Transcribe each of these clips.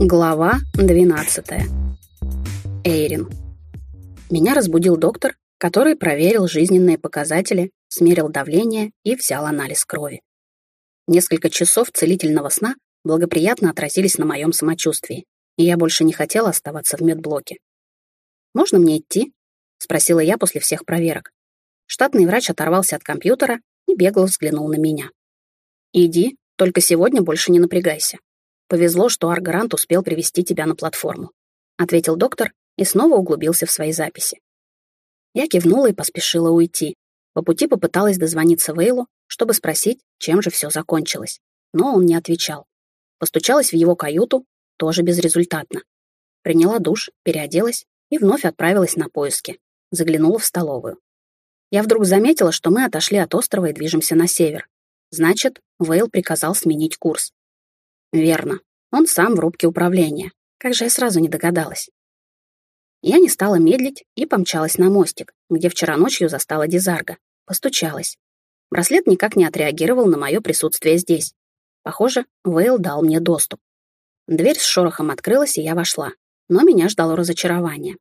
Глава 12. Эйрин. Меня разбудил доктор, который проверил жизненные показатели, смерил давление и взял анализ крови. Несколько часов целительного сна благоприятно отразились на моем самочувствии, и я больше не хотела оставаться в медблоке. «Можно мне идти?» — спросила я после всех проверок. Штатный врач оторвался от компьютера и бегло взглянул на меня. «Иди, только сегодня больше не напрягайся. Повезло, что Аргрант успел привести тебя на платформу», — ответил доктор и снова углубился в свои записи. Я кивнула и поспешила уйти. По пути попыталась дозвониться Вейлу, чтобы спросить, чем же все закончилось. Но он не отвечал. Постучалась в его каюту, тоже безрезультатно. Приняла душ, переоделась и вновь отправилась на поиски. Заглянула в столовую. Я вдруг заметила, что мы отошли от острова и движемся на север. Значит, Вейл приказал сменить курс. Верно. Он сам в рубке управления. Как же я сразу не догадалась. Я не стала медлить и помчалась на мостик, где вчера ночью застала Дизарга. Постучалась. Браслет никак не отреагировал на мое присутствие здесь. Похоже, Вейл дал мне доступ. Дверь с шорохом открылась, и я вошла. Но меня ждало разочарование.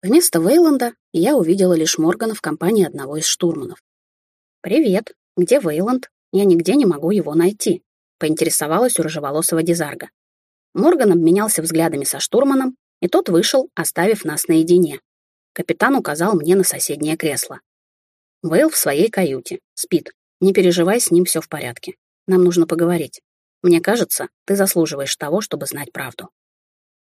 Вместо Вейланда я увидела лишь Моргана в компании одного из штурманов. «Привет. Где Вейланд? Я нигде не могу его найти», — поинтересовалась у рыжеволосого Дизарга. Морган обменялся взглядами со штурманом, и тот вышел, оставив нас наедине. Капитан указал мне на соседнее кресло. Вейл в своей каюте. Спит. Не переживай, с ним все в порядке. Нам нужно поговорить. Мне кажется, ты заслуживаешь того, чтобы знать правду.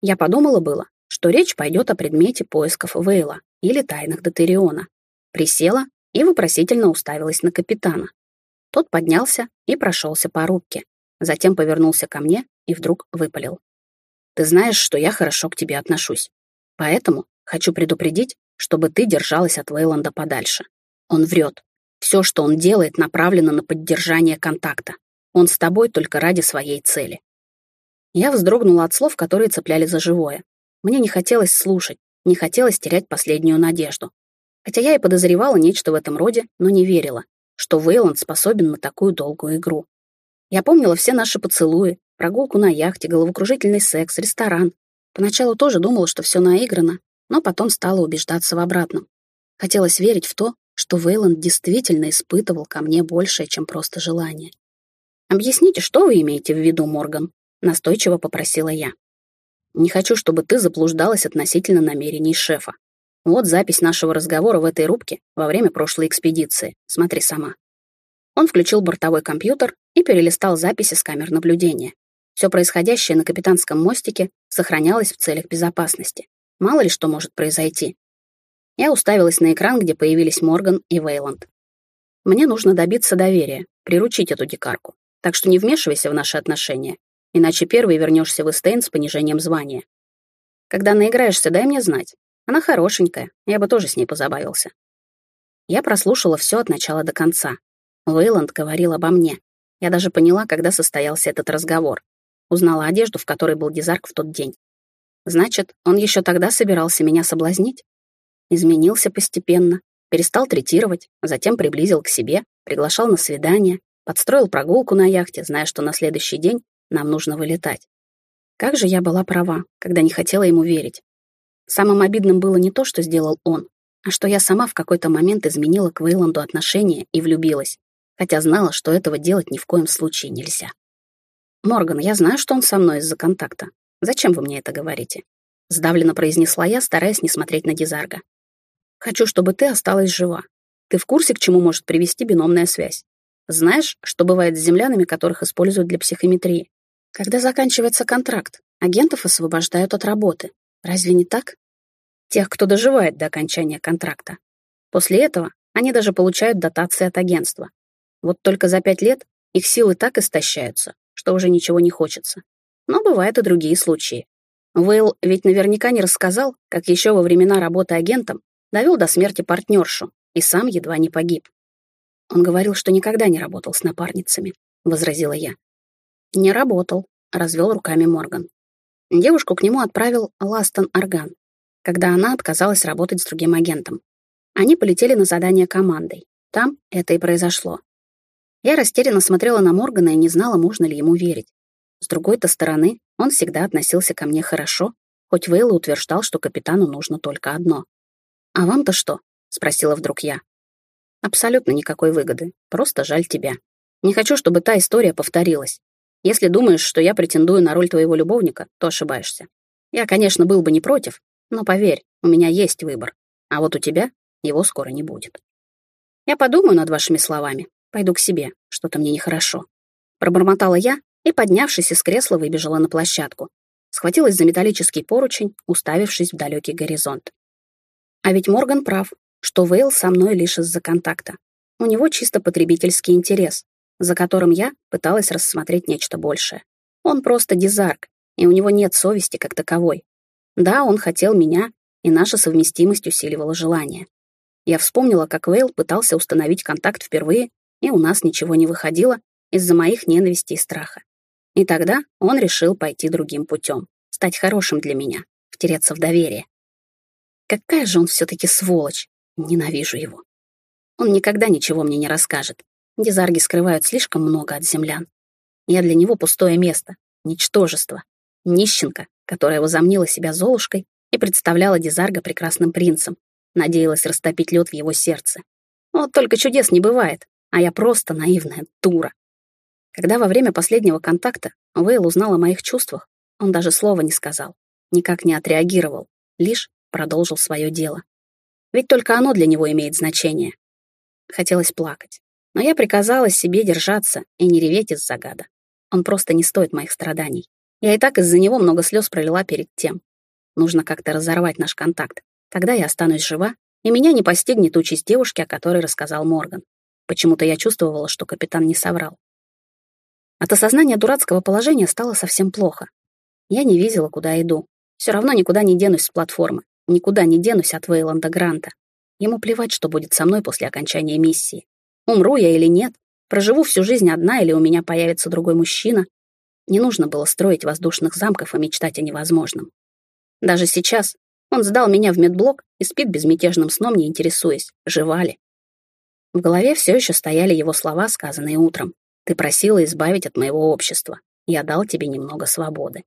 Я подумала было, что речь пойдет о предмете поисков Вейла или тайнах Дотериона. Присела и вопросительно уставилась на капитана. Тот поднялся и прошелся по рубке, затем повернулся ко мне и вдруг выпалил. «Ты знаешь, что я хорошо к тебе отношусь. Поэтому хочу предупредить, чтобы ты держалась от Вейланда подальше. Он врет. Все, что он делает, направлено на поддержание контакта. Он с тобой только ради своей цели». Я вздрогнула от слов, которые цепляли за живое. Мне не хотелось слушать, не хотелось терять последнюю надежду. Хотя я и подозревала нечто в этом роде, но не верила, что Вейланд способен на такую долгую игру. Я помнила все наши поцелуи, прогулку на яхте, головокружительный секс, ресторан. Поначалу тоже думала, что все наиграно, но потом стала убеждаться в обратном. Хотелось верить в то, что Вейланд действительно испытывал ко мне большее, чем просто желание. «Объясните, что вы имеете в виду, Морган?» — настойчиво попросила я. Не хочу, чтобы ты заблуждалась относительно намерений шефа. Вот запись нашего разговора в этой рубке во время прошлой экспедиции. Смотри сама. Он включил бортовой компьютер и перелистал записи с камер наблюдения. Все происходящее на капитанском мостике сохранялось в целях безопасности. Мало ли что может произойти. Я уставилась на экран, где появились Морган и Вейланд. Мне нужно добиться доверия, приручить эту дикарку. Так что не вмешивайся в наши отношения иначе первый вернешься в Эстейн с понижением звания. Когда наиграешься, дай мне знать. Она хорошенькая, я бы тоже с ней позабавился. Я прослушала все от начала до конца. Вейланд говорил обо мне. Я даже поняла, когда состоялся этот разговор. Узнала одежду, в которой был Дизарк в тот день. Значит, он еще тогда собирался меня соблазнить? Изменился постепенно, перестал третировать, затем приблизил к себе, приглашал на свидание, подстроил прогулку на яхте, зная, что на следующий день нам нужно вылетать. Как же я была права, когда не хотела ему верить. Самым обидным было не то, что сделал он, а что я сама в какой-то момент изменила к Вейланду отношения и влюбилась, хотя знала, что этого делать ни в коем случае нельзя. «Морган, я знаю, что он со мной из-за контакта. Зачем вы мне это говорите?» Сдавленно произнесла я, стараясь не смотреть на Дизарга. «Хочу, чтобы ты осталась жива. Ты в курсе, к чему может привести биномная связь? Знаешь, что бывает с землянами, которых используют для психометрии? Когда заканчивается контракт, агентов освобождают от работы. Разве не так? Тех, кто доживает до окончания контракта. После этого они даже получают дотации от агентства. Вот только за пять лет их силы так истощаются, что уже ничего не хочется. Но бывают и другие случаи. Вейл ведь наверняка не рассказал, как еще во времена работы агентом довел до смерти партнершу и сам едва не погиб. Он говорил, что никогда не работал с напарницами, — возразила я. «Не работал», — развел руками Морган. Девушку к нему отправил Ластон Арган, когда она отказалась работать с другим агентом. Они полетели на задание командой. Там это и произошло. Я растерянно смотрела на Моргана и не знала, можно ли ему верить. С другой-то стороны, он всегда относился ко мне хорошо, хоть Вейл утверждал, что капитану нужно только одно. «А вам-то что?» — спросила вдруг я. «Абсолютно никакой выгоды, просто жаль тебя. Не хочу, чтобы та история повторилась. Если думаешь, что я претендую на роль твоего любовника, то ошибаешься. Я, конечно, был бы не против, но поверь, у меня есть выбор. А вот у тебя его скоро не будет. Я подумаю над вашими словами. Пойду к себе, что-то мне нехорошо. Пробормотала я и, поднявшись из кресла, выбежала на площадку. Схватилась за металлический поручень, уставившись в далекий горизонт. А ведь Морган прав, что Вейл со мной лишь из-за контакта. У него чисто потребительский интерес, за которым я пыталась рассмотреть нечто большее. Он просто дизарк, и у него нет совести как таковой. Да, он хотел меня, и наша совместимость усиливала желание. Я вспомнила, как Вейл пытался установить контакт впервые, и у нас ничего не выходило из-за моих ненависти и страха. И тогда он решил пойти другим путем, стать хорошим для меня, втереться в доверие. Какая же он все-таки сволочь! Ненавижу его. Он никогда ничего мне не расскажет. Дизарги скрывают слишком много от землян. Я для него пустое место, ничтожество, нищенка, которая возомнила себя Золушкой и представляла Дизарга прекрасным принцем, надеялась растопить лед в его сердце. Вот только чудес не бывает, а я просто наивная дура. Когда во время последнего контакта Вейл узнал о моих чувствах, он даже слова не сказал, никак не отреагировал, лишь продолжил свое дело. Ведь только оно для него имеет значение. Хотелось плакать, но я приказала себе держаться и не реветь из загада. Он просто не стоит моих страданий. Я и так из-за него много слез пролила перед тем. Нужно как-то разорвать наш контакт. Тогда я останусь жива, и меня не постигнет участь девушки, о которой рассказал Морган. Почему-то я чувствовала, что капитан не соврал. От осознания дурацкого положения стало совсем плохо. Я не видела, куда иду. Все равно никуда не денусь с платформы. Никуда не денусь от Вейланда Гранта. Ему плевать, что будет со мной после окончания миссии. Умру я или нет, проживу всю жизнь одна или у меня появится другой мужчина. Не нужно было строить воздушных замков и мечтать о невозможном. Даже сейчас он сдал меня в медблок и спит безмятежным сном, не интересуясь, жива ли. В голове все еще стояли его слова, сказанные утром. Ты просила избавить от моего общества. Я дал тебе немного свободы.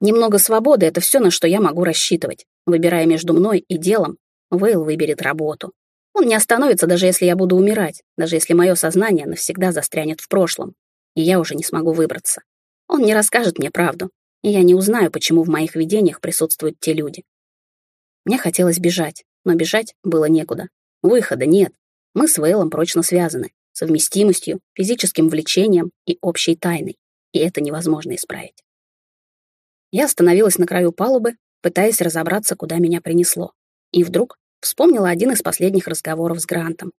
Немного свободы — это все, на что я могу рассчитывать. Выбирая между мной и делом, Вейл выберет работу. Он не остановится, даже если я буду умирать, даже если мое сознание навсегда застрянет в прошлом, и я уже не смогу выбраться. Он не расскажет мне правду, и я не узнаю, почему в моих видениях присутствуют те люди. Мне хотелось бежать, но бежать было некуда. Выхода нет. Мы с Вейлом прочно связаны совместимостью, физическим влечением и общей тайной, и это невозможно исправить. Я остановилась на краю палубы, пытаясь разобраться, куда меня принесло, и вдруг вспомнила один из последних разговоров с Грантом.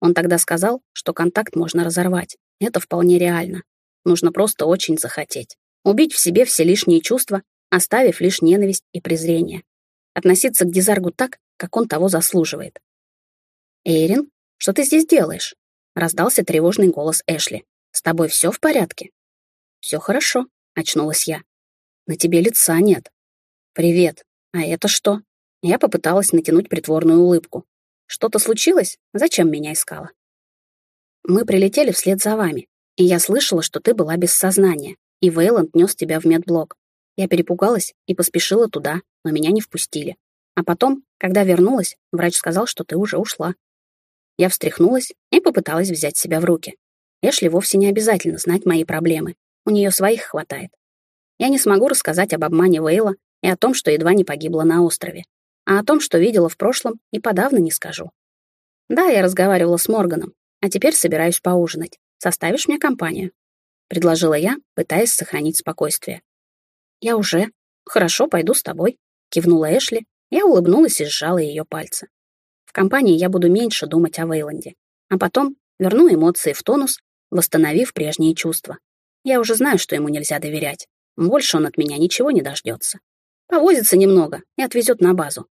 Он тогда сказал, что контакт можно разорвать. Это вполне реально. Нужно просто очень захотеть. Убить в себе все лишние чувства, оставив лишь ненависть и презрение. Относиться к Дизаргу так, как он того заслуживает. «Эйрин, что ты здесь делаешь?» Раздался тревожный голос Эшли. «С тобой все в порядке?» «Все хорошо», — очнулась я. «На тебе лица нет». «Привет. А это что?» Я попыталась натянуть притворную улыбку. «Что-то случилось? Зачем меня искала?» «Мы прилетели вслед за вами, и я слышала, что ты была без сознания, и Вейланд нес тебя в медблок. Я перепугалась и поспешила туда, но меня не впустили. А потом, когда вернулась, врач сказал, что ты уже ушла. Я встряхнулась и попыталась взять себя в руки. Эшли вовсе не обязательно знать мои проблемы. У нее своих хватает. Я не смогу рассказать об обмане Вейла и о том, что едва не погибла на острове. А о том, что видела в прошлом, и подавно не скажу. Да, я разговаривала с Морганом, а теперь собираюсь поужинать. Составишь мне компанию?» — предложила я, пытаясь сохранить спокойствие. «Я уже. Хорошо, пойду с тобой», — кивнула Эшли. Я улыбнулась и сжала ее пальцы компании я буду меньше думать о Вейланде. А потом верну эмоции в тонус, восстановив прежние чувства. Я уже знаю, что ему нельзя доверять. Больше он от меня ничего не дождется. Повозится немного и отвезет на базу.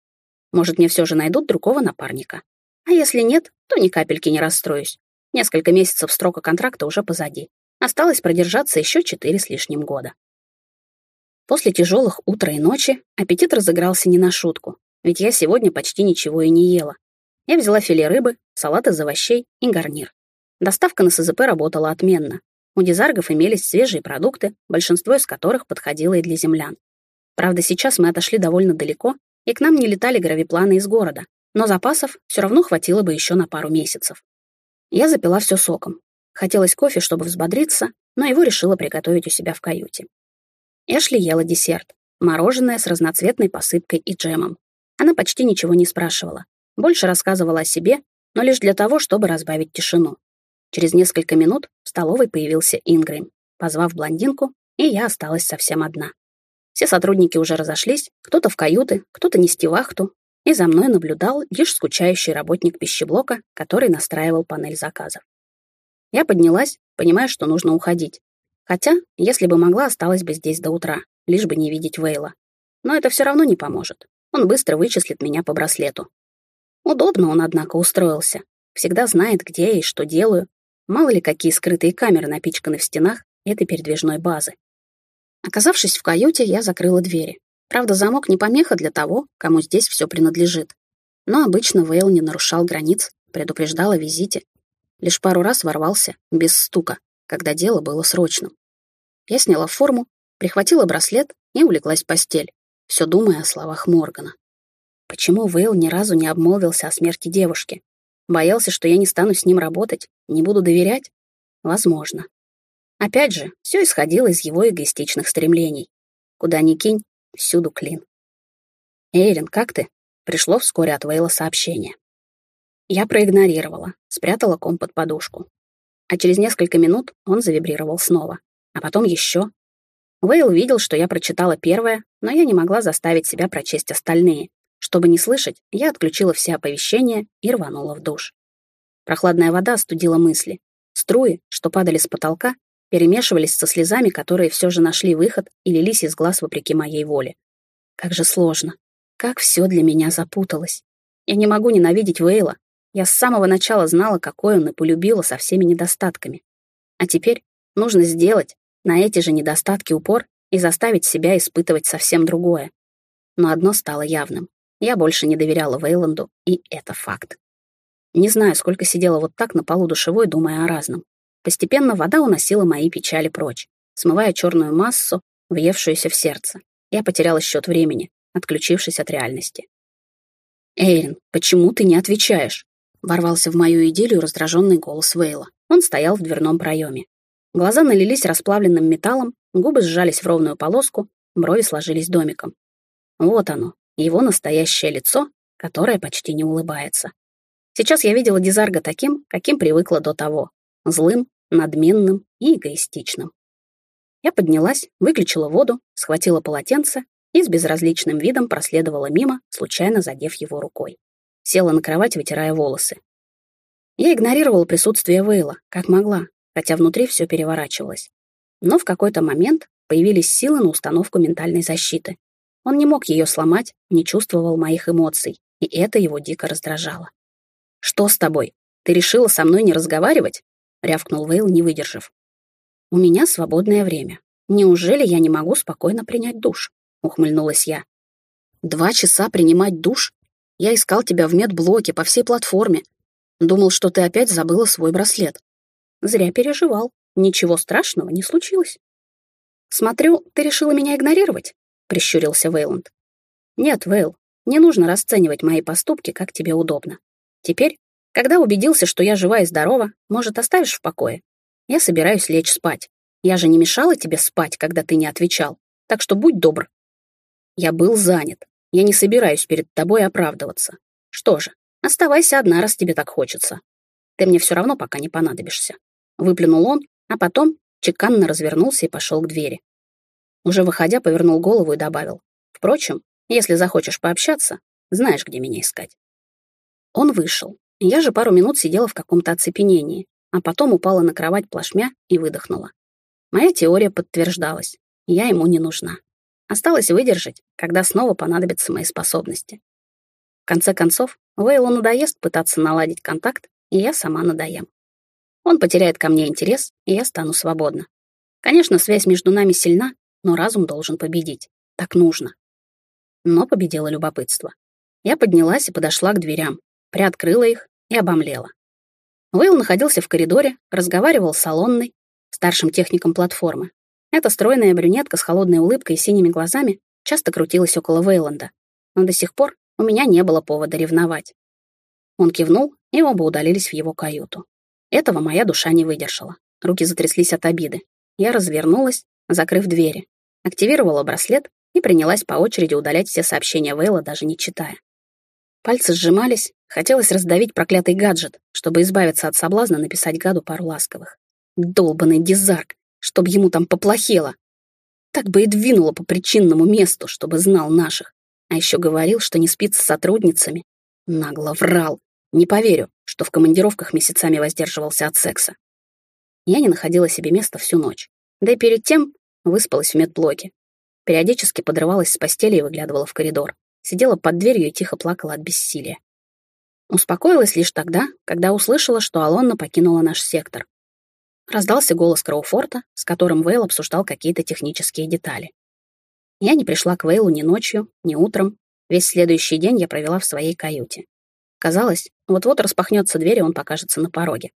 Может, мне все же найдут другого напарника. А если нет, то ни капельки не расстроюсь. Несколько месяцев срока контракта уже позади. Осталось продержаться еще четыре с лишним года. После тяжелых утра и ночи аппетит разыгрался не на шутку, ведь я сегодня почти ничего и не ела, я взяла филе рыбы, салат из овощей и гарнир. Доставка на СЗП работала отменно. У дизаргов имелись свежие продукты, большинство из которых подходило и для землян. Правда, сейчас мы отошли довольно далеко, и к нам не летали гравипланы из города, но запасов все равно хватило бы еще на пару месяцев. Я запила все соком. Хотелось кофе, чтобы взбодриться, но его решила приготовить у себя в каюте. Эшли ела десерт, мороженое с разноцветной посыпкой и джемом. Она почти ничего не спрашивала, больше рассказывала о себе, но лишь для того, чтобы разбавить тишину. Через несколько минут в столовой появился Ингрэм, позвав блондинку, и я осталась совсем одна. Все сотрудники уже разошлись, кто-то в каюты, кто-то нести вахту, и за мной наблюдал лишь скучающий работник пищеблока, который настраивал панель заказов. Я поднялась, понимая, что нужно уходить. Хотя, если бы могла, осталась бы здесь до утра, лишь бы не видеть Вейла. Но это все равно не поможет. Он быстро вычислит меня по браслету. Удобно он, однако, устроился. Всегда знает, где и что делаю. Мало ли, какие скрытые камеры напичканы в стенах этой передвижной базы. Оказавшись в каюте, я закрыла двери. Правда, замок не помеха для того, кому здесь все принадлежит. Но обычно Вейл не нарушал границ, предупреждал о визите. Лишь пару раз ворвался, без стука, когда дело было срочным. Я сняла форму, прихватила браслет и улеглась в постель, все думая о словах Моргана. Почему Вейл ни разу не обмолвился о смерти девушки? Боялся, что я не стану с ним работать, не буду доверять? Возможно. Опять же, все исходило из его эгоистичных стремлений. Куда ни кинь, Всюду клин. «Эйрин, как ты?» Пришло вскоре от Вейла сообщение. Я проигнорировала, спрятала ком под подушку. А через несколько минут он завибрировал снова. А потом еще. Вейл видел, что я прочитала первое, но я не могла заставить себя прочесть остальные. Чтобы не слышать, я отключила все оповещения и рванула в душ. Прохладная вода остудила мысли. Струи, что падали с потолка, перемешивались со слезами, которые все же нашли выход и лились из глаз вопреки моей воле. Как же сложно. Как все для меня запуталось. Я не могу ненавидеть Вейла. Я с самого начала знала, какой он, и полюбила со всеми недостатками. А теперь нужно сделать на эти же недостатки упор и заставить себя испытывать совсем другое. Но одно стало явным. Я больше не доверяла Вейланду, и это факт. Не знаю, сколько сидела вот так на полу душевой, думая о разном. Постепенно вода уносила мои печали прочь, смывая черную массу, въевшуюся в сердце. Я потеряла счет времени, отключившись от реальности. «Эйрин, почему ты не отвечаешь?» Ворвался в мою идиллию раздраженный голос Вейла. Он стоял в дверном проеме. Глаза налились расплавленным металлом, губы сжались в ровную полоску, брови сложились домиком. Вот оно, его настоящее лицо, которое почти не улыбается. Сейчас я видела Дизарга таким, каким привыкла до того, злым, надменным и эгоистичным. Я поднялась, выключила воду, схватила полотенце и с безразличным видом проследовала мимо, случайно задев его рукой. Села на кровать, вытирая волосы. Я игнорировала присутствие Вейла, как могла, хотя внутри все переворачивалось. Но в какой-то момент появились силы на установку ментальной защиты. Он не мог ее сломать, не чувствовал моих эмоций, и это его дико раздражало. «Что с тобой? Ты решила со мной не разговаривать?» — рявкнул Вейл, не выдержав. «У меня свободное время. Неужели я не могу спокойно принять душ?» — ухмыльнулась я. «Два часа принимать душ? Я искал тебя в медблоке по всей платформе. Думал, что ты опять забыла свой браслет. Зря переживал. Ничего страшного не случилось». «Смотрю, ты решила меня игнорировать?» — прищурился Вейланд. «Нет, Вейл, не нужно расценивать мои поступки, как тебе удобно. Теперь когда убедился, что я жива и здорова, может, оставишь в покое? Я собираюсь лечь спать. Я же не мешала тебе спать, когда ты не отвечал. Так что будь добр. Я был занят. Я не собираюсь перед тобой оправдываться. Что же, оставайся одна, раз тебе так хочется. Ты мне все равно пока не понадобишься. Выплюнул он, а потом чеканно развернулся и пошел к двери. Уже выходя, повернул голову и добавил. Впрочем, если захочешь пообщаться, знаешь, где меня искать. Он вышел, я же пару минут сидела в каком-то оцепенении, а потом упала на кровать плашмя и выдохнула. Моя теория подтверждалась. Я ему не нужна. Осталось выдержать, когда снова понадобятся мои способности. В конце концов, Вейлу надоест пытаться наладить контакт, и я сама надоем. Он потеряет ко мне интерес, и я стану свободна. Конечно, связь между нами сильна, но разум должен победить. Так нужно. Но победило любопытство. Я поднялась и подошла к дверям, приоткрыла их и обомлела. Уилл находился в коридоре, разговаривал с салонной, старшим техником платформы. Эта стройная брюнетка с холодной улыбкой и синими глазами часто крутилась около Вейланда, но до сих пор у меня не было повода ревновать. Он кивнул, и оба удалились в его каюту. Этого моя душа не выдержала. Руки затряслись от обиды. Я развернулась, закрыв двери, активировала браслет и принялась по очереди удалять все сообщения Вейла, даже не читая. Пальцы сжимались, хотелось раздавить проклятый гаджет, чтобы избавиться от соблазна написать гаду пару ласковых. Долбанный дизарк, чтоб ему там поплохело. Так бы и двинуло по причинному месту, чтобы знал наших. А еще говорил, что не спит с сотрудницами. Нагло врал. Не поверю, что в командировках месяцами воздерживался от секса. Я не находила себе места всю ночь. Да и перед тем выспалась в медблоке. Периодически подрывалась с постели и выглядывала в коридор. Сидела под дверью и тихо плакала от бессилия. Успокоилась лишь тогда, когда услышала, что Алонна покинула наш сектор. Раздался голос Кроуфорта, с которым Вейл обсуждал какие-то технические детали. Я не пришла к Вейлу ни ночью, ни утром. Весь следующий день я провела в своей каюте. Казалось, вот-вот распахнется дверь, и он покажется на пороге.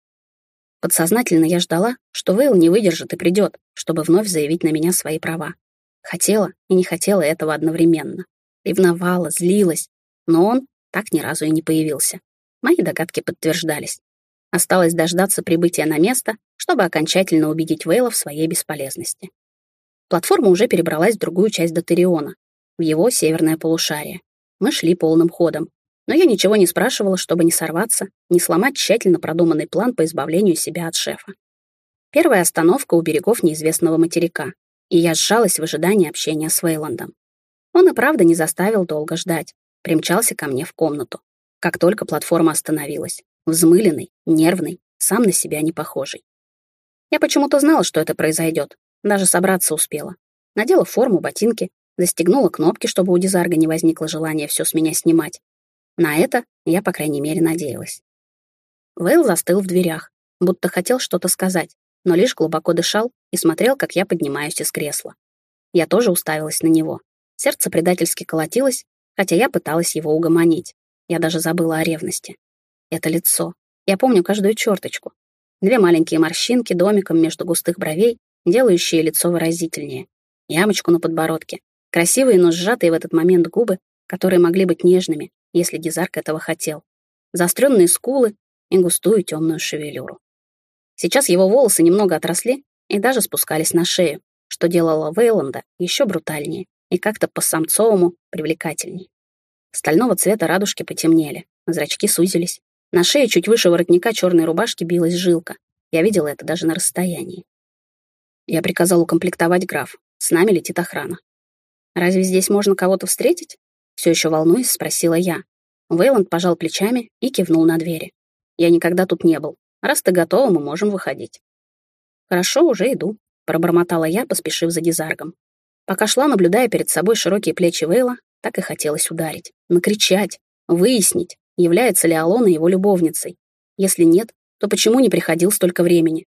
Подсознательно я ждала, что Вейл не выдержит и придет, чтобы вновь заявить на меня свои права. Хотела и не хотела этого одновременно. Ревновала, злилась, но он так ни разу и не появился. Мои догадки подтверждались. Осталось дождаться прибытия на место, чтобы окончательно убедить Вейла в своей бесполезности. Платформа уже перебралась в другую часть Дотериона, в его северное полушарие. Мы шли полным ходом, но я ничего не спрашивала, чтобы не сорваться, не сломать тщательно продуманный план по избавлению себя от шефа. Первая остановка у берегов неизвестного материка, и я сжалась в ожидании общения с Вейландом. Он и правда не заставил долго ждать, примчался ко мне в комнату, как только платформа остановилась взмыленный, нервный, сам на себя не похожий. Я почему-то знала, что это произойдет, даже собраться успела. Надела форму, ботинки, застегнула кнопки, чтобы у Дизарга не возникло желания все с меня снимать. На это я, по крайней мере, надеялась. Вейл застыл в дверях, будто хотел что-то сказать, но лишь глубоко дышал и смотрел, как я поднимаюсь из кресла. Я тоже уставилась на него. Сердце предательски колотилось, хотя я пыталась его угомонить. Я даже забыла о ревности. Это лицо. Я помню каждую черточку. Две маленькие морщинки домиком между густых бровей, делающие лицо выразительнее. Ямочку на подбородке. Красивые, но сжатые в этот момент губы, которые могли быть нежными, если Гизарк этого хотел. Заостренные скулы и густую темную шевелюру. Сейчас его волосы немного отросли и даже спускались на шею, что делало Вейланда еще брутальнее и как-то по-самцовому привлекательней. Стального цвета радужки потемнели, зрачки сузились, на шее чуть выше воротника черной рубашки билась жилка. Я видела это даже на расстоянии. Я приказал укомплектовать граф. С нами летит охрана. «Разве здесь можно кого-то встретить?» Все еще волнуясь, спросила я. Вейланд пожал плечами и кивнул на двери. «Я никогда тут не был. Раз ты готова, мы можем выходить». «Хорошо, уже иду», — пробормотала я, поспешив за Дизаргом. Пока шла, наблюдая перед собой широкие плечи Вейла, так и хотелось ударить, накричать, выяснить, является ли Алона его любовницей. Если нет, то почему не приходил столько времени?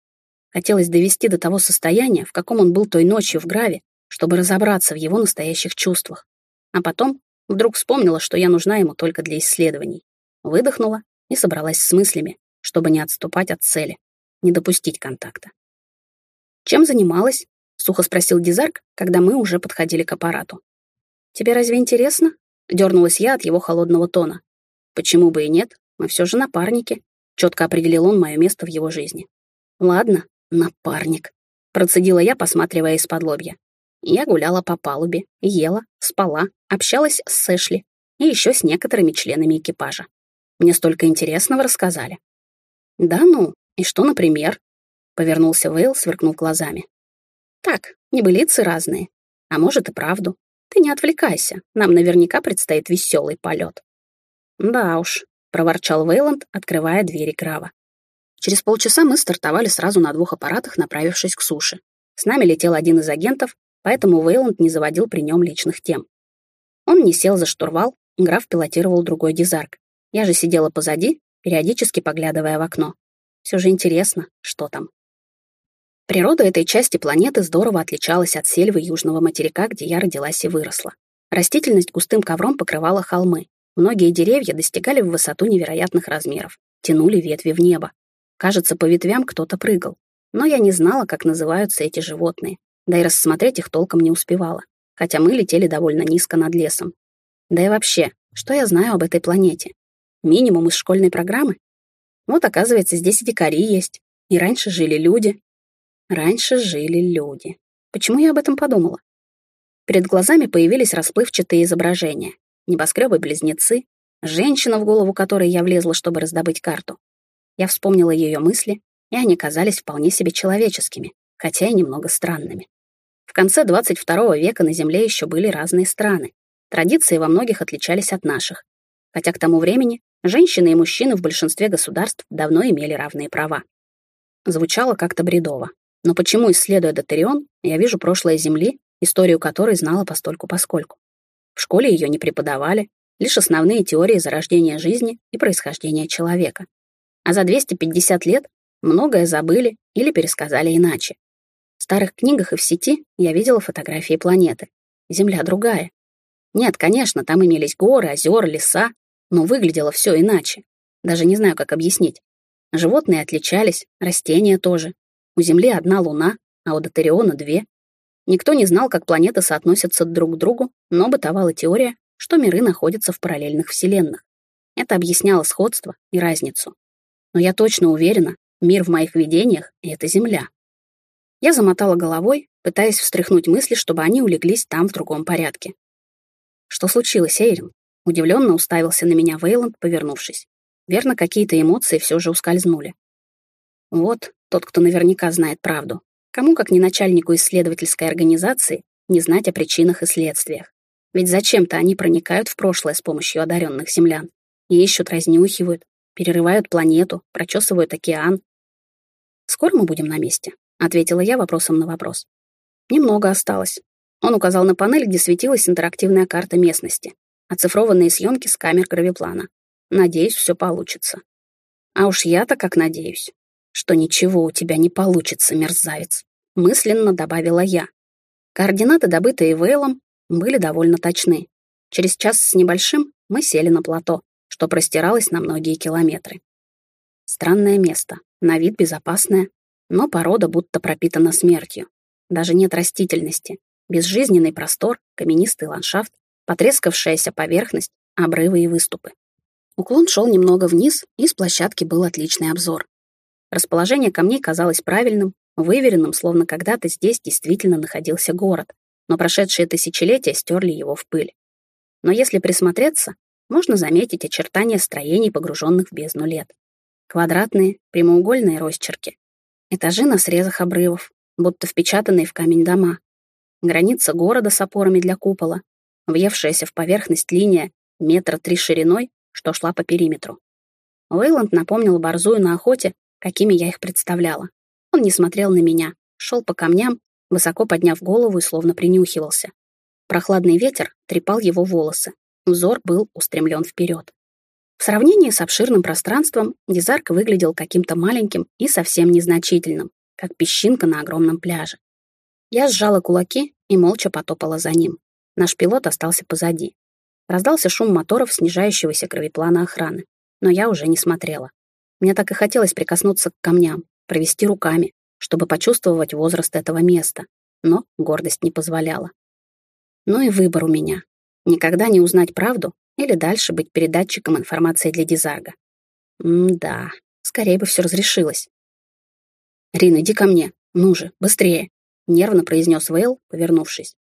Хотелось довести до того состояния, в каком он был той ночью в Граве, чтобы разобраться в его настоящих чувствах. А потом вдруг вспомнила, что я нужна ему только для исследований. Выдохнула и собралась с мыслями, чтобы не отступать от цели, не допустить контакта. «Чем занималась?» — сухо спросил Дизарк, когда мы уже подходили к аппарату. «Тебе разве интересно?» — дернулась я от его холодного тона. Почему бы и нет? Мы все же напарники. Четко определил он мое место в его жизни. Ладно, напарник. Процедила я, посматривая из-под лобья. Я гуляла по палубе, ела, спала, общалась с Эшли и еще с некоторыми членами экипажа. Мне столько интересного рассказали. Да ну, и что, например? Повернулся Вейл, сверкнув глазами. Так, небылицы разные. А может и правду. Ты не отвлекайся, нам наверняка предстоит веселый полет. «Да уж», — проворчал Вейланд, открывая двери Грава. Через полчаса мы стартовали сразу на двух аппаратах, направившись к суше. С нами летел один из агентов, поэтому Вейланд не заводил при нем личных тем. Он не сел за штурвал, граф пилотировал другой дизарк. Я же сидела позади, периодически поглядывая в окно. Все же интересно, что там. Природа этой части планеты здорово отличалась от сельвы южного материка, где я родилась и выросла. Растительность густым ковром покрывала холмы, Многие деревья достигали в высоту невероятных размеров, тянули ветви в небо. Кажется, по ветвям кто-то прыгал. но я не знала, как называются эти животные, да и рассмотреть их толком не успевала, хотя мы летели довольно низко над лесом. Да и вообще, что я знаю об этой планете? Минимум из школьной программы? Вот, оказывается, здесь и дикари есть, и раньше жили люди. Раньше жили люди. Почему я об этом подумала? Перед глазами появились расплывчатые изображения. Небоскребы-близнецы, женщина, в голову которой я влезла, чтобы раздобыть карту. Я вспомнила ее мысли, и они казались вполне себе человеческими, хотя и немного странными. В конце 22 века на Земле еще были разные страны. Традиции во многих отличались от наших. Хотя к тому времени женщины и мужчины в большинстве государств давно имели равные права. Звучало как-то бредово. Но почему, исследуя Дотерион, я вижу прошлое Земли, историю которой знала постольку-поскольку? В школе ее не преподавали, лишь основные теории зарождения жизни и происхождения человека. А за 250 лет многое забыли или пересказали иначе. Старых книгах и в сети я видела фотографии планеты. Земля другая. Нет, конечно, там имелись горы, озера, леса, но выглядело все иначе. Даже не знаю, как объяснить. Животные отличались, растения тоже. У Земли одна луна, а у Дотериона две. Никто не знал, как планеты соотносятся друг к другу, но бытовала теория, что миры находятся в параллельных вселенных. Это объясняло сходство и разницу. Но я точно уверена, мир в моих видениях — это Земля. Я замотала головой, пытаясь встряхнуть мысли, чтобы они улеглись там в другом порядке. Что случилось, Эйрин? Удивленно уставился на меня Вейланд, повернувшись. Верно, какие-то эмоции все же ускользнули. Вот тот, кто наверняка знает правду. Кому, как не начальнику исследовательской организации, не знать о причинах и следствиях. Ведь зачем-то они проникают в прошлое с помощью одаренных землян. И ищут, разнюхивают, перерывают планету, прочесывают океан. «Скоро мы будем на месте?» — ответила я вопросом на вопрос. «Немного осталось». Он указал на панель, где светилась интерактивная карта местности, оцифрованные съемки с камер гравиплана. Надеюсь, все получится. А уж я-то как надеюсь, что ничего у тебя не получится, мерзавец, мысленно добавила я. Координаты, добытые Вейлом, были довольно точны. Через час с небольшим мы сели на плато, что простиралось на многие километры. Странное место, на вид безопасное, но порода будто пропитана смертью. Даже нет растительности, безжизненный простор, каменистый ландшафт, потрескавшаяся поверхность, обрывы и выступы. Уклон шел немного вниз, и с площадки был отличный обзор. Расположение камней казалось правильным, выверенным, словно когда-то здесь действительно находился город, но прошедшие тысячелетия стерли его в пыль. Но если присмотреться, можно заметить очертания строений, погруженных в бездну лет. Квадратные, прямоугольные росчерки. Этажи на срезах обрывов, будто впечатанные в камень дома. Граница города с опорами для купола, въевшаяся в поверхность линия метра три шириной что шла по периметру. Уэйланд напомнил борзую на охоте, какими я их представляла. Он не смотрел на меня, шел по камням, высоко подняв голову и словно принюхивался. Прохладный ветер трепал его волосы, взор был устремлен вперед. В сравнении с обширным пространством Дизарк выглядел каким-то маленьким и совсем незначительным, как песчинка на огромном пляже. Я сжала кулаки и молча потопала за ним. Наш пилот остался позади. Раздался шум моторов снижающегося кровеплана охраны, но я уже не смотрела. Мне так и хотелось прикоснуться к камням, провести руками, чтобы почувствовать возраст этого места, но гордость не позволяла. Ну и выбор у меня. Никогда не узнать правду или дальше быть передатчиком информации для Дизарга. М-да, скорее бы все разрешилось. «Рин, иди ко мне. Ну же, быстрее!» — нервно произнес Вейл, повернувшись.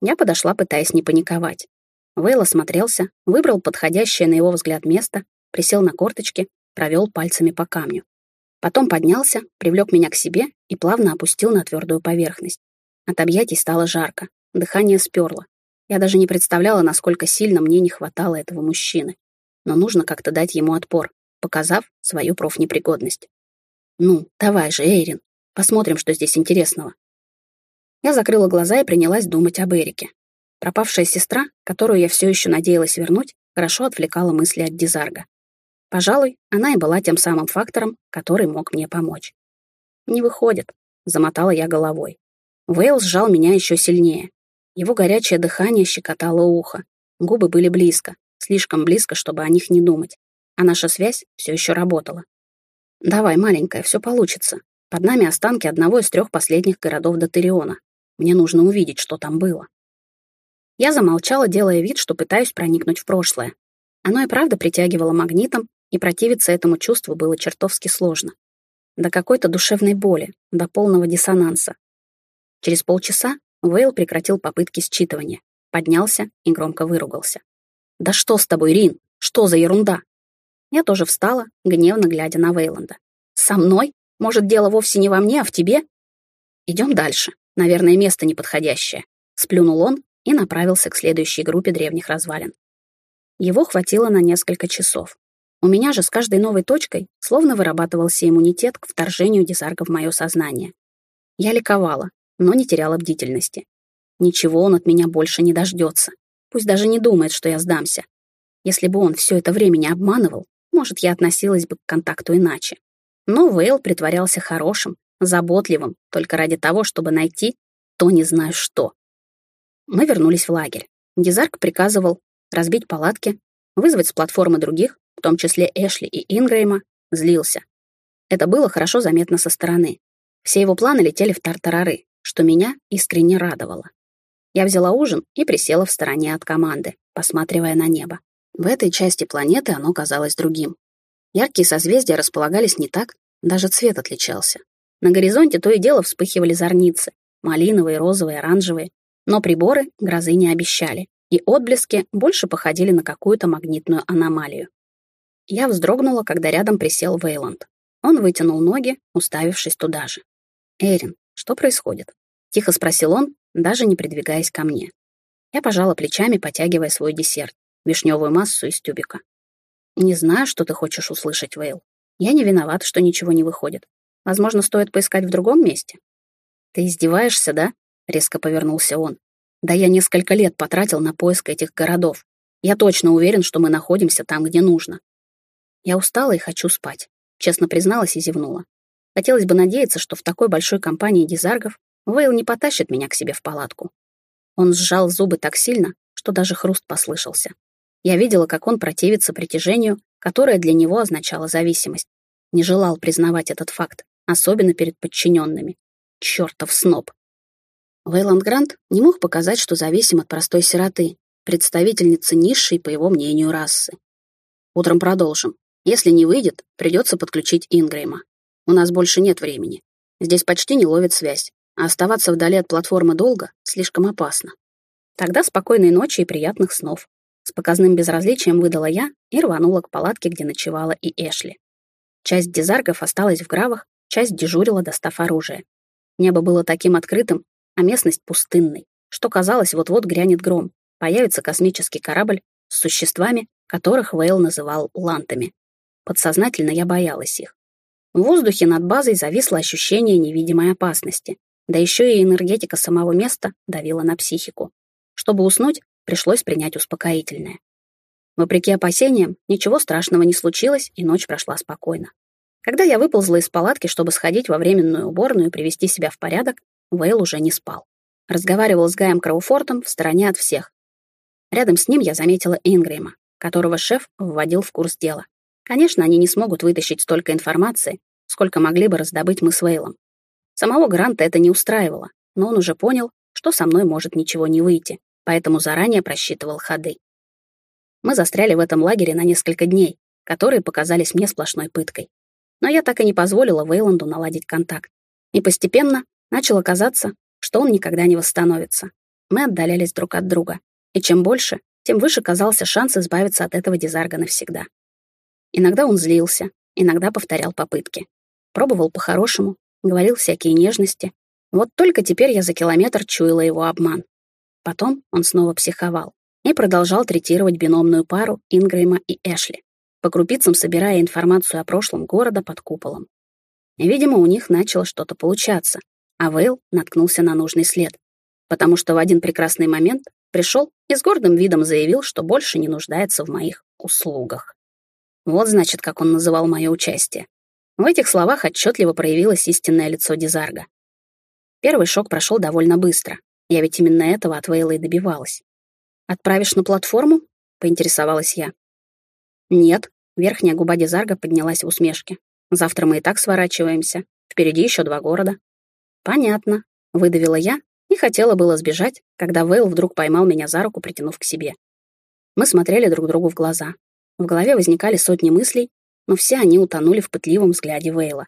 Я подошла, пытаясь не паниковать. Вейл осмотрелся, выбрал подходящее на его взгляд место, присел на корточки, провел пальцами по камню. Потом поднялся, привлек меня к себе и плавно опустил на твердую поверхность. От объятий стало жарко, дыхание сперло. Я даже не представляла, насколько сильно мне не хватало этого мужчины. Но нужно как-то дать ему отпор, показав свою профнепригодность. «Ну, давай же, Эйрин, посмотрим, что здесь интересного». Я закрыла глаза и принялась думать об Эрике. Пропавшая сестра, которую я все еще надеялась вернуть, хорошо отвлекала мысли от Дизарга. Пожалуй, она и была тем самым фактором, который мог мне помочь. «Не выходит», — замотала я головой. Вейл сжал меня еще сильнее. Его горячее дыхание щекотало ухо. Губы были близко, слишком близко, чтобы о них не думать. А наша связь все еще работала. «Давай, маленькая, все получится», Под нами останки одного из трех последних городов Дотериона. Мне нужно увидеть, что там было. Я замолчала, делая вид, что пытаюсь проникнуть в прошлое. Оно и правда притягивало магнитом, и противиться этому чувству было чертовски сложно. До какой-то душевной боли, до полного диссонанса. Через полчаса Вейл прекратил попытки считывания, поднялся и громко выругался. «Да что с тобой, Рин? Что за ерунда?» Я тоже встала, гневно глядя на Вейланда. «Со мной? Может, дело вовсе не во мне, а в тебе?» «Идем дальше. Наверное, место неподходящее», — сплюнул он и направился к следующей группе древних развалин. Его хватило на несколько часов. У меня же с каждой новой точкой словно вырабатывался иммунитет к вторжению дизарга в мое сознание. Я ликовала, но не теряла бдительности. Ничего он от меня больше не дождется. Пусть даже не думает, что я сдамся. Если бы он все это время не обманывал, может, я относилась бы к контакту иначе. Но Вейл притворялся хорошим, заботливым, только ради того, чтобы найти то не знаю что. Мы вернулись в лагерь. Дизарк приказывал разбить палатки, вызвать с платформы других, в том числе Эшли и Ингрейма, злился. Это было хорошо заметно со стороны. Все его планы летели в тартарары, что меня искренне радовало. Я взяла ужин и присела в стороне от команды, посматривая на небо. В этой части планеты оно казалось другим. Яркие созвездия располагались не так, даже цвет отличался. На горизонте то и дело вспыхивали зорницы, малиновые, розовые, оранжевые, но приборы грозы не обещали, и отблески больше походили на какую-то магнитную аномалию. Я вздрогнула, когда рядом присел Вейланд. Он вытянул ноги, уставившись туда же. «Эрин, что происходит?» — тихо спросил он, даже не придвигаясь ко мне. Я пожала плечами, потягивая свой десерт, вишневую массу из тюбика. «Не знаю, что ты хочешь услышать, Вейл. Я не виноват, что ничего не выходит. Возможно, стоит поискать в другом месте». «Ты издеваешься, да?» — резко повернулся он. «Да я несколько лет потратил на поиск этих городов. Я точно уверен, что мы находимся там, где нужно. Я устала и хочу спать», — честно призналась и зевнула. Хотелось бы надеяться, что в такой большой компании дизаргов Вейл не потащит меня к себе в палатку. Он сжал зубы так сильно, что даже хруст послышался. Я видела, как он противится притяжению, которое для него означало зависимость. Не желал признавать этот факт, особенно перед подчиненными. Чертов сноб. Вейланд Грант не мог показать, что зависим от простой сироты, представительницы низшей, по его мнению, расы. Утром продолжим. Если не выйдет, придется подключить Ингрейма. У нас больше нет времени. Здесь почти не ловит связь, а оставаться вдали от платформы долго слишком опасно. Тогда спокойной ночи и приятных снов. С показным безразличием выдала я и рванула к палатке, где ночевала и Эшли. Часть дизаргов осталась в гравах, часть дежурила, достав оружие. Небо было таким открытым, а местность пустынной, что казалось, вот-вот грянет гром, появится космический корабль с существами, которых Вейл называл лантами. Подсознательно я боялась их. В воздухе над базой зависло ощущение невидимой опасности, да еще и энергетика самого места давила на психику. Чтобы уснуть, пришлось принять успокоительное. Вопреки опасениям, ничего страшного не случилось, и ночь прошла спокойно. Когда я выползла из палатки, чтобы сходить во временную уборную и привести себя в порядок, Вейл уже не спал. Разговаривал с Гаем Крауфортом в стороне от всех. Рядом с ним я заметила Ингрима, которого шеф вводил в курс дела. Конечно, они не смогут вытащить столько информации, сколько могли бы раздобыть мы с Вейлом. Самого Гранта это не устраивало, но он уже понял, что со мной может ничего не выйти, поэтому заранее просчитывал ходы. Мы застряли в этом лагере на несколько дней, которые показались мне сплошной пыткой. Но я так и не позволила Вейланду наладить контакт. И постепенно начало казаться, что он никогда не восстановится. Мы отдалялись друг от друга. И чем больше, тем выше казался шанс избавиться от этого дизарга навсегда. Иногда он злился, иногда повторял попытки. Пробовал по-хорошему, говорил всякие нежности. Вот только теперь я за километр чуяла его обман. Потом он снова психовал и продолжал третировать биномную пару Ингрэма и Эшли, по крупицам собирая информацию о прошлом города под куполом. Видимо, у них начало что-то получаться, а Вейл наткнулся на нужный след, потому что в один прекрасный момент пришел и с гордым видом заявил, что больше не нуждается в моих услугах. Вот, значит, как он называл мое участие. В этих словах отчетливо проявилось истинное лицо Дизарга. Первый шок прошел довольно быстро. Я ведь именно этого от Вейла и добивалась. «Отправишь на платформу?» — поинтересовалась я. «Нет», — верхняя губа Дизарга поднялась в усмешке. «Завтра мы и так сворачиваемся. Впереди еще два города». «Понятно», — выдавила я и хотела было сбежать, когда Вейл вдруг поймал меня за руку, притянув к себе. Мы смотрели друг другу в глаза. В голове возникали сотни мыслей, но все они утонули в пытливом взгляде Вейла.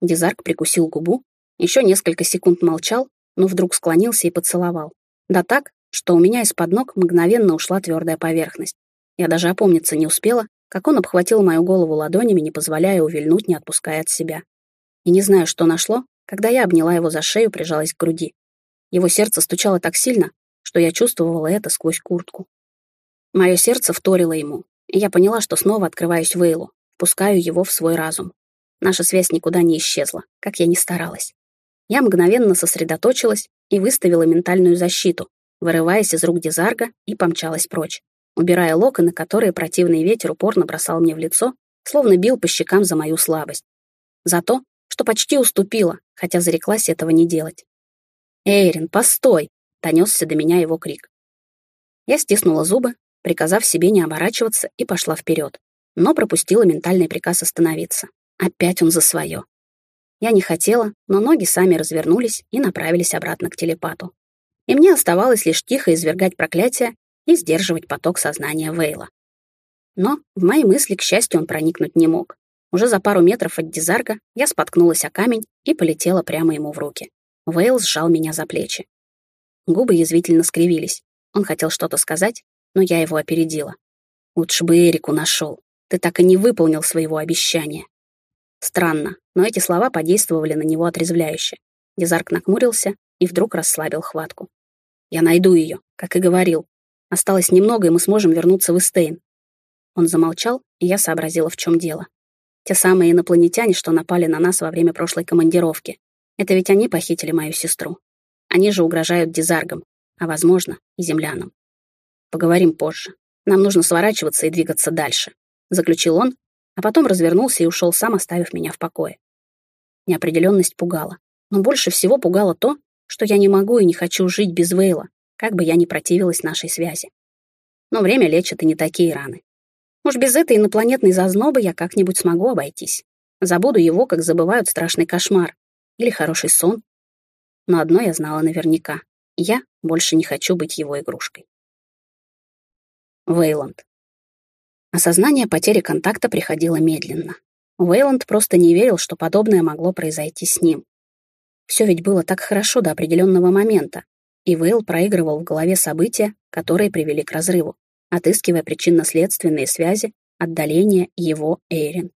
Дизарк прикусил губу, еще несколько секунд молчал, но вдруг склонился и поцеловал. Да так, что у меня из-под ног мгновенно ушла твердая поверхность. Я даже опомниться не успела, как он обхватил мою голову ладонями, не позволяя увильнуть, не отпуская от себя. И не знаю, что нашло, когда я обняла его за шею, прижалась к груди. Его сердце стучало так сильно, что я чувствовала это сквозь куртку. Мое сердце вторило ему, и я поняла, что снова открываюсь Вейлу, впускаю его в свой разум. Наша связь никуда не исчезла, как я ни старалась. Я мгновенно сосредоточилась и выставила ментальную защиту, вырываясь из рук Дизарга и помчалась прочь, убирая локоны, которые противный ветер упорно бросал мне в лицо, словно бил по щекам за мою слабость. За то, что почти уступила, хотя зареклась этого не делать. «Эйрин, постой!» — донесся до меня его крик. Я стиснула зубы, приказав себе не оборачиваться, и пошла вперед, но пропустила ментальный приказ остановиться. Опять он за свое. Я не хотела, но ноги сами развернулись и направились обратно к телепату. И мне оставалось лишь тихо извергать проклятие и сдерживать поток сознания Вейла. Но в мои мысли, к счастью, он проникнуть не мог. Уже за пару метров от Дизарга я споткнулась о камень и полетела прямо ему в руки. Вейл сжал меня за плечи. Губы язвительно скривились. Он хотел что-то сказать, но я его опередила. Лучше бы Эрику нашел. Ты так и не выполнил своего обещания. Странно, но эти слова подействовали на него отрезвляюще. Дизарк нахмурился и вдруг расслабил хватку. «Я найду ее, как и говорил. Осталось немного, и мы сможем вернуться в Эстейн». Он замолчал, и я сообразила, в чем дело. Те самые инопланетяне, что напали на нас во время прошлой командировки. Это ведь они похитили мою сестру. Они же угрожают Дизаргам, а, возможно, и землянам. Поговорим позже. Нам нужно сворачиваться и двигаться дальше», — заключил он, а потом развернулся и ушел сам, оставив меня в покое. Неопределенность пугала. Но больше всего пугало то, что я не могу и не хочу жить без Вейла, как бы я ни противилась нашей связи. Но время лечит и не такие раны. Уж без этой инопланетной зазнобы я как-нибудь смогу обойтись. Забуду его, как забывают страшный кошмар, или хороший сон. Но одно я знала наверняка. Я больше не хочу быть его игрушкой. Вейланд. Осознание потери контакта приходило медленно. Вейланд просто не верил, что подобное могло произойти с ним. Все ведь было так хорошо до определенного момента, и Вейл проигрывал в голове события, которые привели к разрыву, отыскивая причинно-следственные связи, отдаления его Эйрин.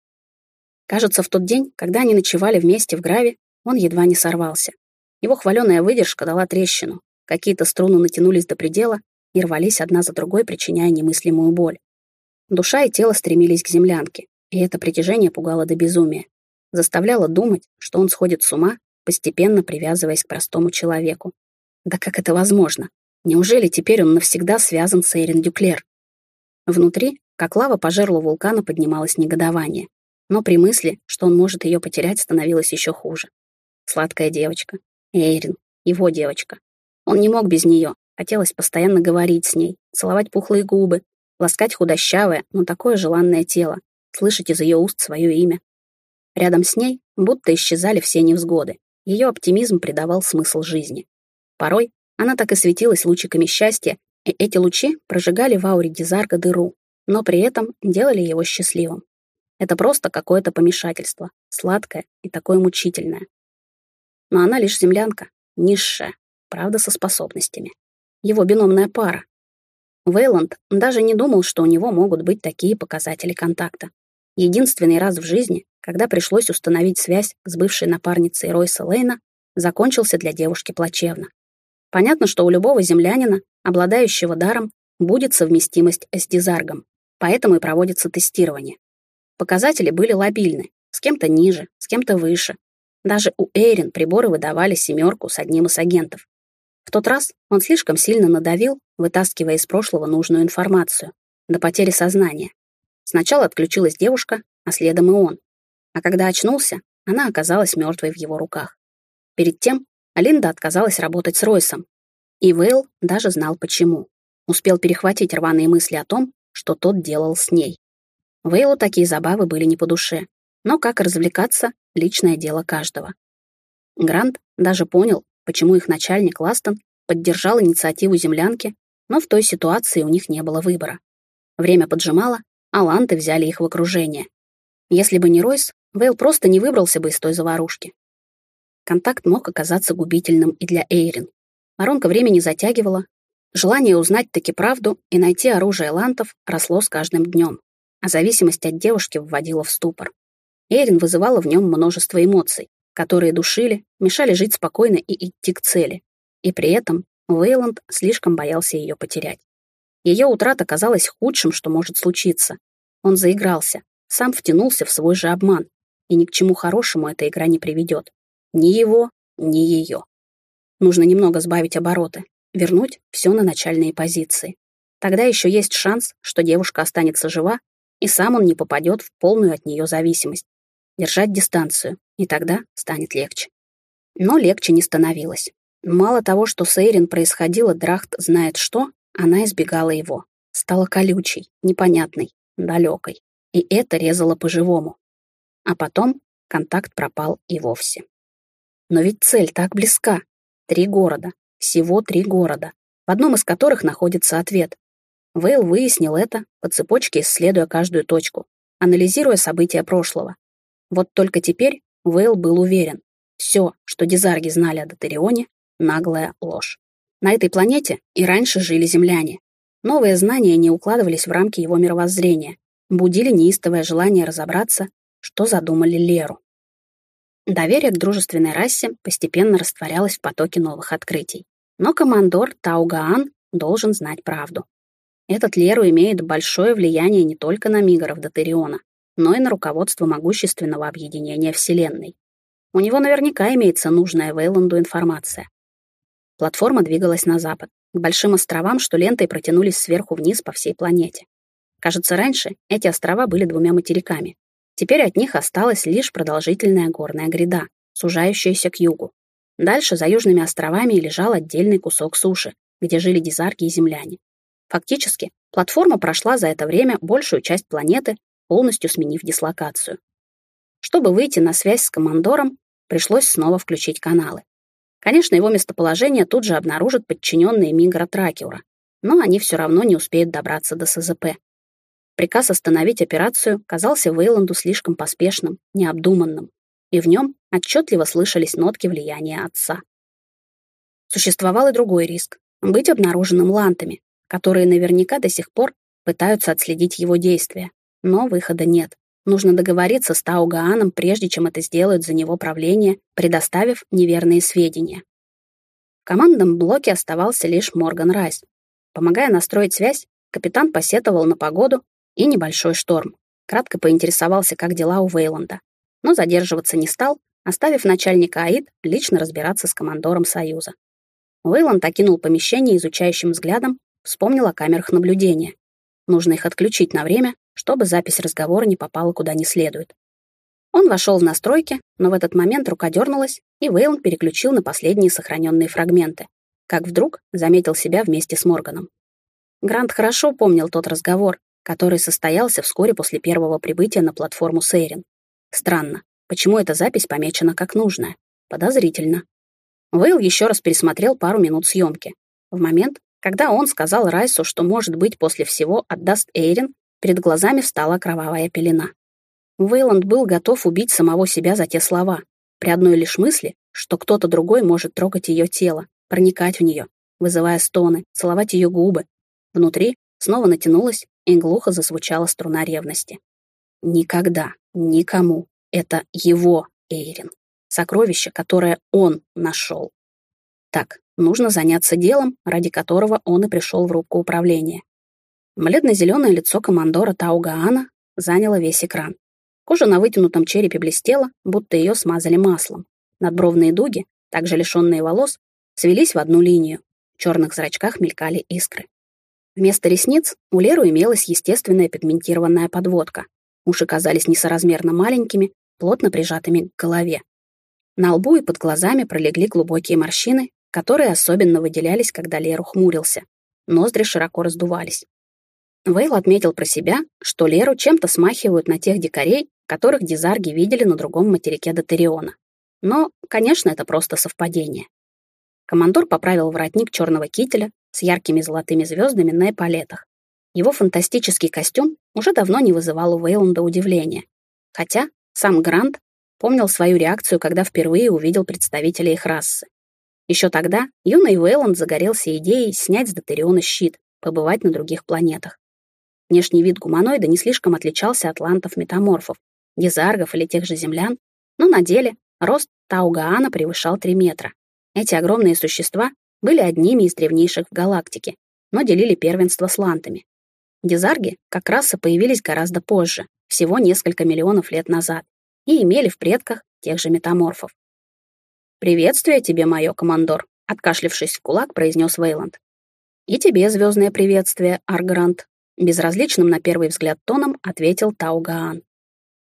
Кажется, в тот день, когда они ночевали вместе в Граве, он едва не сорвался. Его хваленая выдержка дала трещину. Какие-то струны натянулись до предела и рвались одна за другой, причиняя немыслимую боль. Душа и тело стремились к землянке, и это притяжение пугало до безумия. Заставляло думать, что он сходит с ума, постепенно привязываясь к простому человеку. Да как это возможно? Неужели теперь он навсегда связан с Эйрин Дюклер? Внутри, как лава по жерлу вулкана, поднималось негодование. Но при мысли, что он может ее потерять, становилось еще хуже. Сладкая девочка. Эйрин. Его девочка. Он не мог без нее. Хотелось постоянно говорить с ней, целовать пухлые губы, ласкать худощавое, но такое желанное тело, слышать из ее уст свое имя. Рядом с ней будто исчезали все невзгоды. Ее оптимизм придавал смысл жизни. Порой она так и светилась лучиками счастья, и эти лучи прожигали в ауре Дизарга дыру, но при этом делали его счастливым. Это просто какое-то помешательство, сладкое и такое мучительное. Но она лишь землянка, низшая, правда, со способностями. Его биномная пара. Вейланд даже не думал, что у него могут быть такие показатели контакта. Единственный раз в жизни, когда пришлось установить связь с бывшей напарницей Ройса Лейна, закончился для девушки плачевно. Понятно, что у любого землянина, обладающего даром, будет совместимость с дизаргом, поэтому и проводится тестирование. Показатели были лобильны, с кем-то ниже, с кем-то выше, даже у Эйрин приборы выдавали семерку с одним из агентов. В тот раз он слишком сильно надавил, вытаскивая из прошлого нужную информацию, до потери сознания. Сначала отключилась девушка, а следом и он. А когда очнулся, она оказалась мертвой в его руках. Перед тем Алинда отказалась работать с Ройсом. И Вейл даже знал почему. Успел перехватить рваные мысли о том, что тот делал с ней. Вейлу такие забавы были не по душе, но как развлекаться — личное дело каждого. Грант даже понял, почему их начальник Ластон поддержал инициативу землянки, но в той ситуации у них не было выбора. Время поджимало, а ланты взяли их в окружение. Если бы не Ройс, Вейл просто не выбрался бы из той заварушки. Контакт мог оказаться губительным и для Эйрин. Воронка времени затягивала. Желание узнать таки правду и найти оружие лантов росло с каждым днем, а зависимость от девушки вводила в ступор. Эйрин вызывала в нем множество эмоций, которые душили, мешали жить спокойно и идти к цели. И при этом Вейланд слишком боялся ее потерять. Ее утрата казалась худшим, что может случиться. Он заигрался, сам втянулся в свой же обман, и ни к чему хорошему эта игра не приведет. Ни его, ни ее. Нужно немного сбавить обороты, вернуть все на начальные позиции. Тогда еще есть шанс, что девушка останется жива, и сам он не попадет в полную от нее зависимость. Держать дистанцию, и тогда станет легче. Но легче не становилось. Мало того, что с Эйрин происходило, Драхт знает что, она избегала его. Стала колючей, непонятной, далекой. И это резало по-живому. А потом контакт пропал и вовсе. Но ведь цель так близка. Три города. Всего три города, в одном из которых находится ответ. Вейл выяснил это, по цепочке исследуя каждую точку, анализируя события прошлого. Вот только теперь Вейл был уверен, все, что дизарги знали о Дотарионе, наглая ложь. На этой планете и раньше жили земляне. Новые знания не укладывались в рамки его мировоззрения, будили неистовое желание разобраться, что задумали Леру. Доверие к дружественной расе постепенно растворялось в потоке новых открытий. Но командор Таугаан должен знать правду. Этот Леру имеет большое влияние не только на мигров Дотериона, но и на руководство могущественного объединения Вселенной. У него наверняка имеется нужная Вейланду информация. Платформа двигалась на запад, к большим островам, что лентой протянулись сверху вниз по всей планете. Кажется, раньше эти острова были двумя материками. Теперь от них осталась лишь продолжительная горная гряда, сужающаяся к югу. Дальше за южными островами лежал отдельный кусок суши, где жили дизарги и земляне. Фактически, платформа прошла за это время большую часть планеты, полностью сменив дислокацию. Чтобы выйти на связь с командором, пришлось снова включить каналы. Конечно, его местоположение тут же обнаружат подчиненные Мигра Тракиура, но они все равно не успеют добраться до СЗП. Приказ остановить операцию казался Вейланду слишком поспешным, необдуманным, и в нем отчетливо слышались нотки влияния отца. Существовал и другой риск — быть обнаруженным лантами, которые наверняка до сих пор пытаются отследить его действия, но выхода нет. Нужно договориться с Таугааном, прежде чем это сделают за него правление, предоставив неверные сведения. В командном блоке оставался лишь Морган Райс. Помогая настроить связь, капитан посетовал на погоду и небольшой шторм. Кратко поинтересовался, как дела у Вейланда. Но задерживаться не стал, оставив начальника АИД лично разбираться с командором Союза. Вейланд окинул помещение изучающим взглядом, вспомнил о камерах наблюдения. Нужно их отключить на время, чтобы запись разговора не попала куда не следует. Он вошел в настройки, но в этот момент рука дернулась, и Вейланд переключил на последние сохраненные фрагменты, как вдруг заметил себя вместе с Морганом. Грант хорошо помнил тот разговор, который состоялся вскоре после первого прибытия на платформу Сейрин. Странно, почему эта запись помечена как нужная? Подозрительно. Вейл еще раз пересмотрел пару минут съемки. В момент, когда он сказал Райсу, что, может быть, после всего отдаст Эйрин, Перед глазами встала кровавая пелена. Вейланд был готов убить самого себя за те слова, при одной лишь мысли, что кто-то другой может трогать ее тело, проникать в нее, вызывая стоны, целовать ее губы. Внутри снова натянулась и глухо зазвучала струна ревности. Никогда, никому. Это его Эйрин. Сокровище, которое он нашел. Так, нужно заняться делом, ради которого он и пришел в рубку управления. Бледно-зеленое лицо командора Таугаана заняло весь экран. Кожа на вытянутом черепе блестела, будто ее смазали маслом. Надбровные дуги, также лишенные волос, свелись в одну линию. В черных зрачках мелькали искры. Вместо ресниц у Леру имелась естественная пигментированная подводка. Уши казались несоразмерно маленькими, плотно прижатыми к голове. На лбу и под глазами пролегли глубокие морщины, которые особенно выделялись, когда Леру хмурился. Ноздри широко раздувались. Вейл отметил про себя, что Леру чем-то смахивают на тех дикарей, которых дизарги видели на другом материке Дотериона. Но, конечно, это просто совпадение. Командор поправил воротник черного кителя с яркими золотыми звездами на эполетах. Его фантастический костюм уже давно не вызывал у Вейланда удивления. Хотя сам Грант помнил свою реакцию, когда впервые увидел представителя их расы. Еще тогда юный Вейланд загорелся идеей снять с Дотериона щит, побывать на других планетах. Внешний вид гуманоида не слишком отличался от лантов-метаморфов, дизаргов или тех же землян, но на деле рост Таугаана превышал 3 метра. Эти огромные существа были одними из древнейших в галактике, но делили первенство с лантами. Дизарги как раса появились гораздо позже, всего несколько миллионов лет назад, и имели в предках тех же метаморфов. «Приветствие тебе, мое, командор», — откашлившись в кулак, произнес Вейланд. «И тебе звездное приветствие, Аргрант», — безразличным на первый взгляд тоном ответил Таугаан.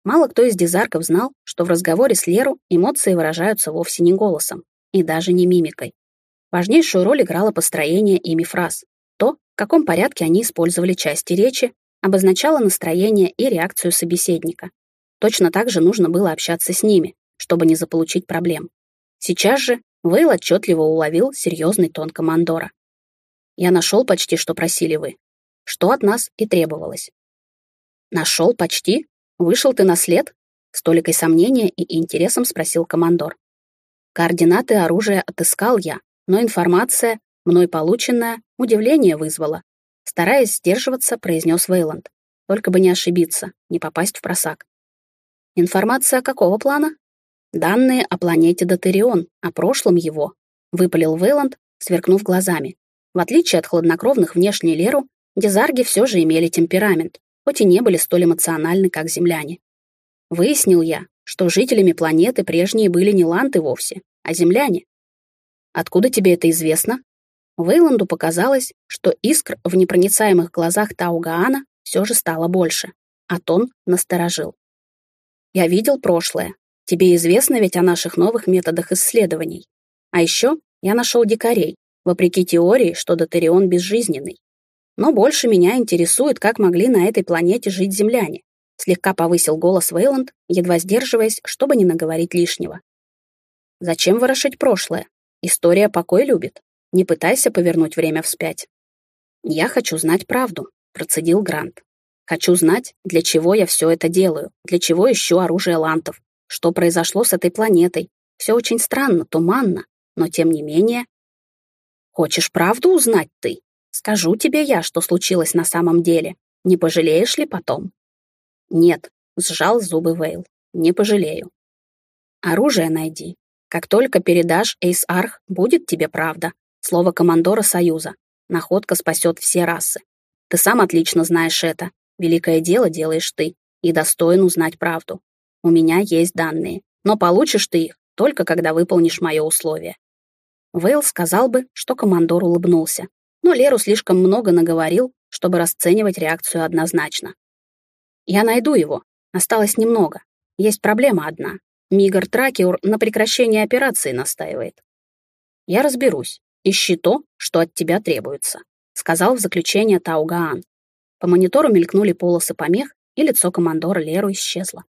Мало кто из дизарков знал, что в разговоре с Леру эмоции выражаются вовсе не голосом и даже не мимикой. Важнейшую роль играло построение ими фраз. То, в каком порядке они использовали части речи, обозначало настроение и реакцию собеседника. Точно так же нужно было общаться с ними, чтобы не заполучить проблем. Сейчас же Вейл отчетливо уловил серьезный тон командора. «Я нашел почти, что просили вы. Что от нас и требовалось». «Нашел почти? Вышел ты на след?» С толикой сомнения и интересом спросил командор. Координаты оружия отыскал я, но информация, мной полученная, удивление вызвала. Стараясь сдерживаться, произнес Вейланд. Только бы не ошибиться, не попасть в просак. Информация какого плана? Данные о планете Дотерион, о прошлом его, выпалил Вейланд, сверкнув глазами. В отличие от хладнокровных внешне Леру, дизарги все же имели темперамент, хоть и не были столь эмоциональны, как земляне. Выяснил я, что жителями планеты прежние были не ланты вовсе, а земляне. Откуда тебе это известно? Вейланду показалось, что искр в непроницаемых глазах Таугаана все же стало больше, а тон насторожил. «Я видел прошлое. Тебе известно ведь о наших новых методах исследований. А еще я нашел дикарей, вопреки теории, что Дотерион безжизненный. Но больше меня интересует, как могли на этой планете жить земляне. Слегка повысил голос Вейланд, едва сдерживаясь, чтобы не наговорить лишнего. Зачем ворошить прошлое? История покой любит. Не пытайся повернуть время вспять. Я хочу знать правду, процедил Грант. Хочу знать, для чего я все это делаю, для чего ищу оружие лантов, что произошло с этой планетой. Все очень странно, туманно, но тем не менее... Хочешь правду узнать ты? Скажу тебе я, что случилось на самом деле. Не пожалеешь ли потом? Нет, сжал зубы Вейл. Не пожалею. Оружие найди. Как только передашь Эйс-Арх, будет тебе правда. Слово командора Союза. Находка спасет все расы. Ты сам отлично знаешь это. Великое дело делаешь ты, и достоин узнать правду. У меня есть данные, но получишь ты их только когда выполнишь мое условие. Вейл сказал бы, что командор улыбнулся, но Леру слишком много наговорил, чтобы расценивать реакцию однозначно. Я найду его. Осталось немного. Есть проблема одна. Мигр Тракиур на прекращение операции настаивает. Я разберусь. «Ищи то, что от тебя требуется», — сказал в заключение Таугаан. По монитору мелькнули полосы помех, и лицо командора Леру исчезло.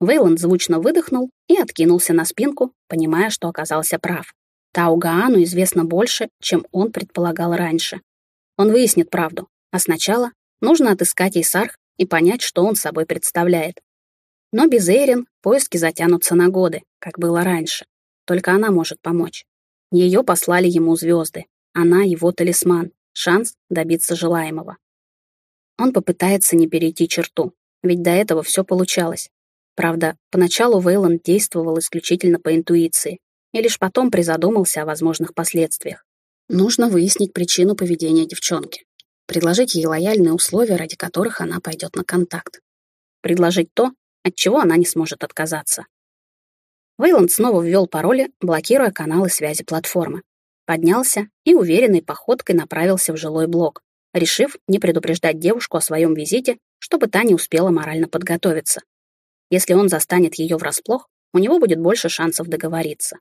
Вейланд звучно выдохнул и откинулся на спинку, понимая, что оказался прав. Таугаану известно больше, чем он предполагал раньше. Он выяснит правду, а сначала нужно отыскать Исарх и понять, что он собой представляет. Но без Эйрин поиски затянутся на годы, как было раньше. Только она может помочь. Ее послали ему звезды. Она его талисман, шанс добиться желаемого. Он попытается не перейти черту, ведь до этого все получалось. Правда, поначалу Вейланд действовал исключительно по интуиции, и лишь потом призадумался о возможных последствиях. Нужно выяснить причину поведения девчонки, предложить ей лояльные условия, ради которых она пойдет на контакт. Предложить то, от чего она не сможет отказаться. Вейланд снова ввел пароли, блокируя каналы связи платформы. Поднялся и уверенной походкой направился в жилой блок, решив не предупреждать девушку о своем визите, чтобы та не успела морально подготовиться. Если он застанет ее врасплох, у него будет больше шансов договориться.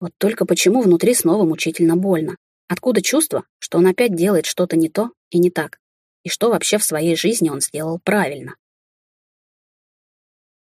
Вот только почему внутри снова мучительно больно? Откуда чувство, что он опять делает что-то не то и не так? И что вообще в своей жизни он сделал правильно?